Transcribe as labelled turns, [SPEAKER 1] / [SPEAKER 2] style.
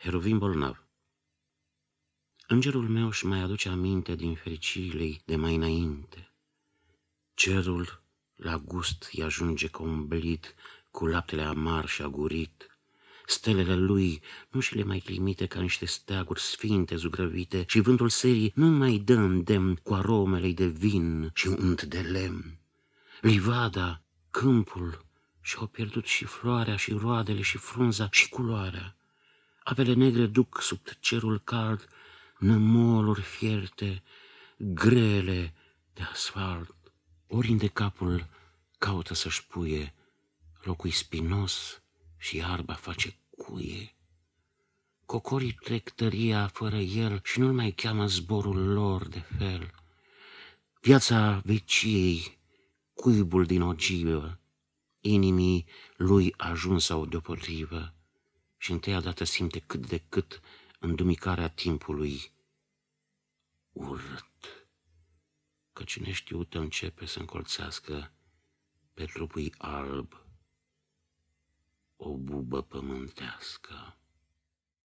[SPEAKER 1] Herovim bolnav Îngerul meu își mai aduce aminte din fericirile de mai înainte. Cerul la gust îi ajunge ca un blid cu laptele amar și agurit. Stelele lui nu și le mai trimite ca niște steaguri sfinte zugrăvite și vântul serii nu mai dă îndemn cu aromele de vin și unt de lemn. Livada, câmpul, și-au pierdut și floarea și roadele și frunza și culoarea. Apele negre duc sub cerul cald nămoluri fierte, grele de asfalt. Oriunde capul caută să-și puie, locul spinos și iarba face cuie. Cocorii trec tăria fără el și nu mai cheamă zborul lor de fel. Viața veciei, cuibul din ogivă, inimii lui ajuns sau deopotrivă și întâia dată simte cât de cât îndumicarea timpului urât, căci neștiută începe să încolțească pe trupul alb o bubă pământească.